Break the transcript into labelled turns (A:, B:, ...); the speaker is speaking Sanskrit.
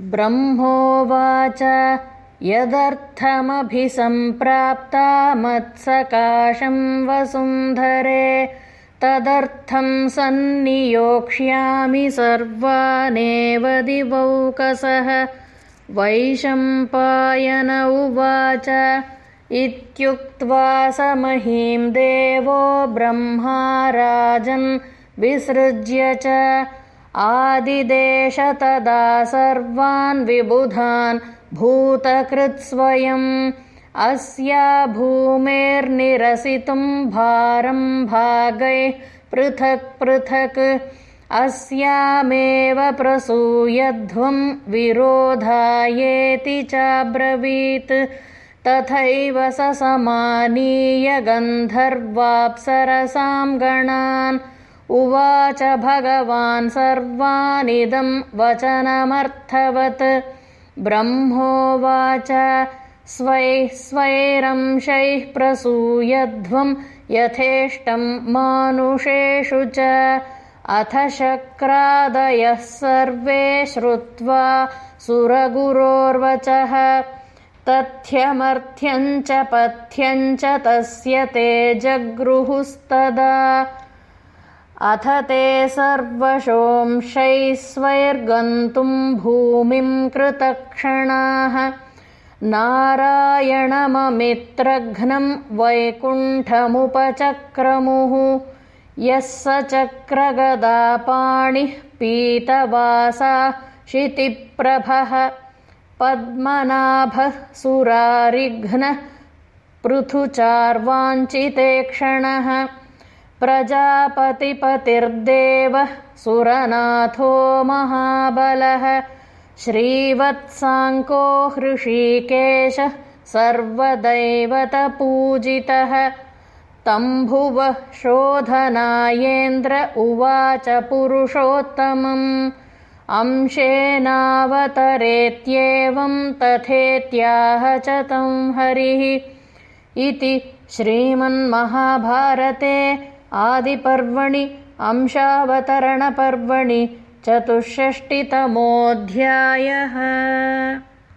A: ब्रह्मोवाच। यदर्थमभिसम्प्राप्ता मत्सकाशं वसुन्धरे तदर्थं सन्नियोक्ष्यामि सर्वानेव दिवौकसः। वैशम्पायन उवाच। इत्युक्त्वा स महीं देवो ब्रह्माराजन् विसृज्य च आदिदेश तदा सर्वान् विबुधान् भूतकृत्स्वयम्। अस्या भूमेर्निरसितुम् भारम् भागैः पृथक् पृथक्। अस्यामेव प्रसूयध्वम् विरोधायेति चाब्रवीत्। तथैव स समानीय गन्धर्वाप्सरसाम् गणान् उवाच भगवान् सर्वानिदम् वचनमर्थवत्। ब्रह्मोवाच स्वैः स्वैरंशैः प्रसूयध्वम् यथेष्टम् मानुषेषु च। अथ शक्रादयः सर्वे श्रुत्वा सुरगुरोर्वचः। तथ्यमर्थ्यम् च पथ्यम् च तस्य ते जगृहुस्तदा अथ ते सर्वशोंशैस्वैर्गन्तुम् भूमिम् कृतक्षणाः। नारायणममित्रघ्नम् वैकुण्ठमुपचक्रमुः। यः स चक्रगदापाणिः पीतवासा शितिप्रभः पद्मनाभः सुरारिघ्नः पृथुचार्वाञ्चिते क्षणः प्रजापतिपतिर्देवः सुरनाथो महाबलः श्रीवत्साङ्को हृषीकेशः सर्वदैवतपूजितः। तम्भुवः शोधनायेन्द्र उवाच पुरुषोत्तमम्। अंशेनावतरेत्येवम् तथेत्याह च तं हरिः। इति श्रीमन्महाभारते आदिपर्वणि अंशावतरणपर्वणि चतुष्षष्टितमोऽध्यायः